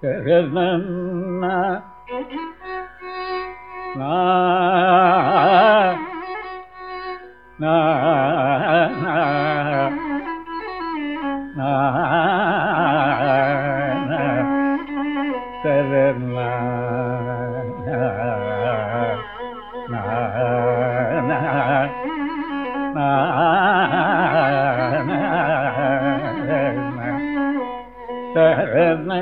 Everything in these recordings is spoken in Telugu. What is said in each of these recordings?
na na na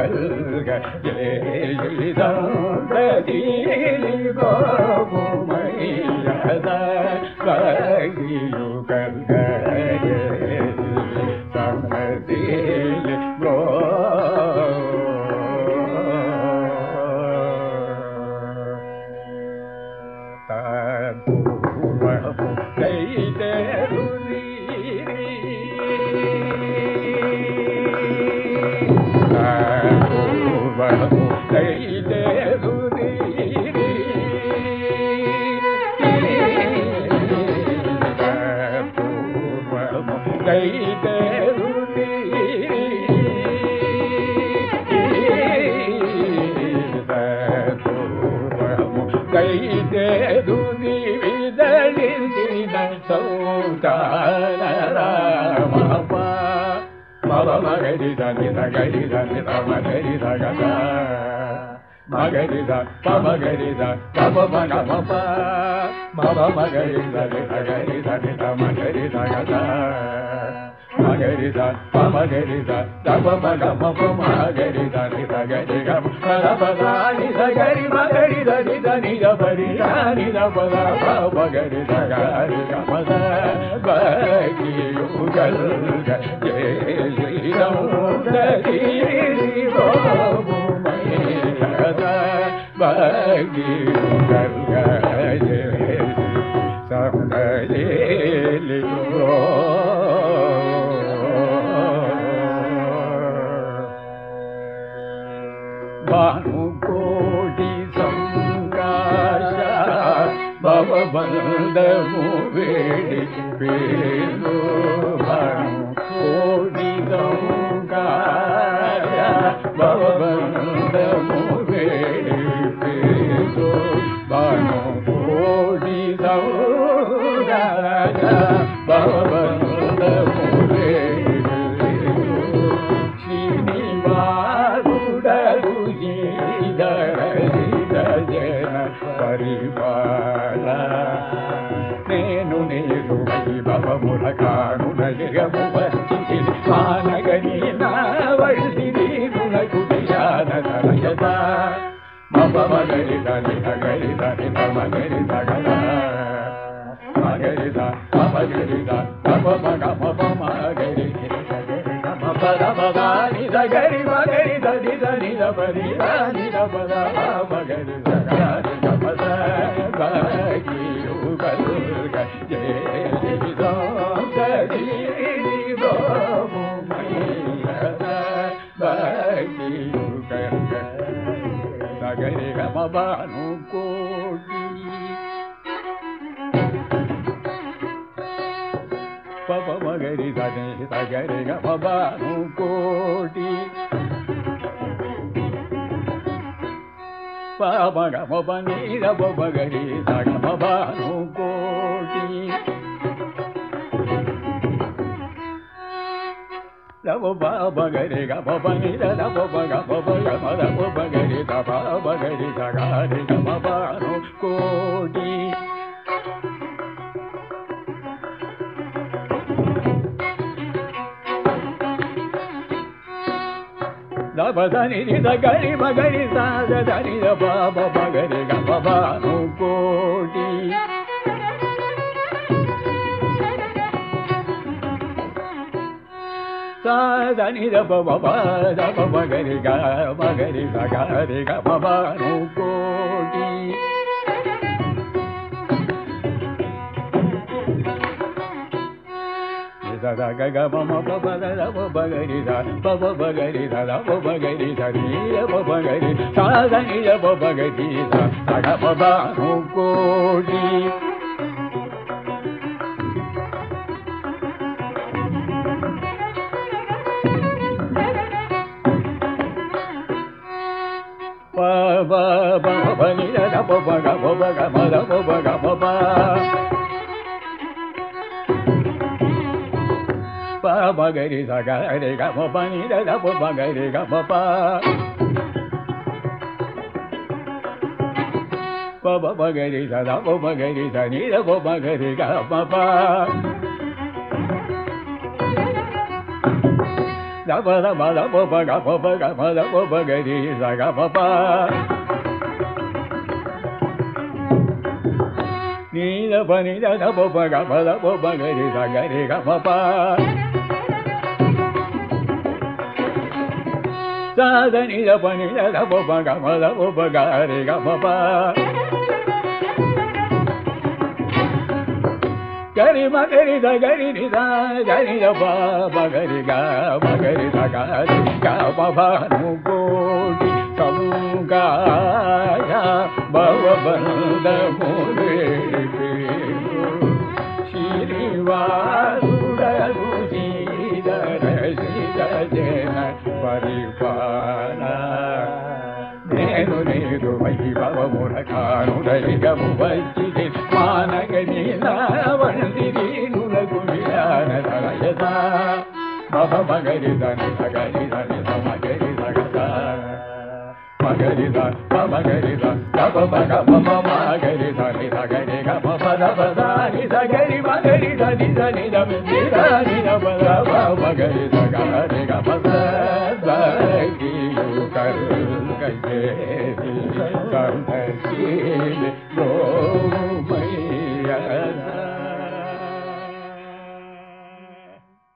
kalgal ye dil ko bhumai hada kalgal ye మగరిద పమగరిద పమ మగ మప మమ మగరిద గరిద నిద మగరిద గద మగరిద పమగరిద తప మగ మప మగరిద నిద గరి గమ పద పద నిద గరి మగరిద నిద నిద పరి నిద పద మగరిద గరి గమ బగి యుగల్ జయ బగి భానుకోటి సంకాశ భవబంధము వేడి పేరు భానుకోటి సంకాశ భవబంధము వేడి పేరు భానుకోటి సంకాశ భవ వచ్చి మానగని నా వల్లి నీరులకు ధ్యాన తరయత మమ మగరి దని నగరి దని మగరి సగల మగరి ద మగరి ద మమ మగ మమ మగరి పద పదాని సగరి మగరి దని ばの氷パパマゲリザネタゲリがパパの氷パパがパパにラパパがリサがパパの氷 bo ba o ba ga re ga bo ni da da bo ba ga ma da bo ba ga re da no ko di da ba da ni ni da ga ri ma ga ri sa da da ni da ba ba ba ga ga ba ba no ko di మద బగ బగ pa ba ga ri sa ga re ga ma pa ni da da pa ba ga re ga ma pa pa ba ba ga ri sa பகரி சகரி கம பனி தப்பு பகரி கமபா பப பகரி சதா பகரி சனி தப்பு பகரி கமபா da ba da ba da ba ba ga ba ba ga ba da ba ba ga ri sa ga ba ba da pa ni da da pa ba ga pa da pa ba ga ri sa ga re ga ma pa. Sa da ni da pa ni da da pa ba ga ma da pa ba ga re ga ma pa. Ga ri ma ga ri da ga ri ni da ga ri da pa ba ga ri ga ma ga ri da ga ri ga ma pa. Nu ko di sam ga ya ba wa ban da mo తానుడలిగమువచ్చి మానగనీలావందిరీనులగుయానయస మమ మగరి దని సగరి దని సమగరి సగత మగరి ద మగరి ద గమ మగ మమ మగరి దని సగరి గమ పద పదాని సగరి మగరి దని దని దని దని పద మగరి సగరి గమ సగరి కరు కజే కరు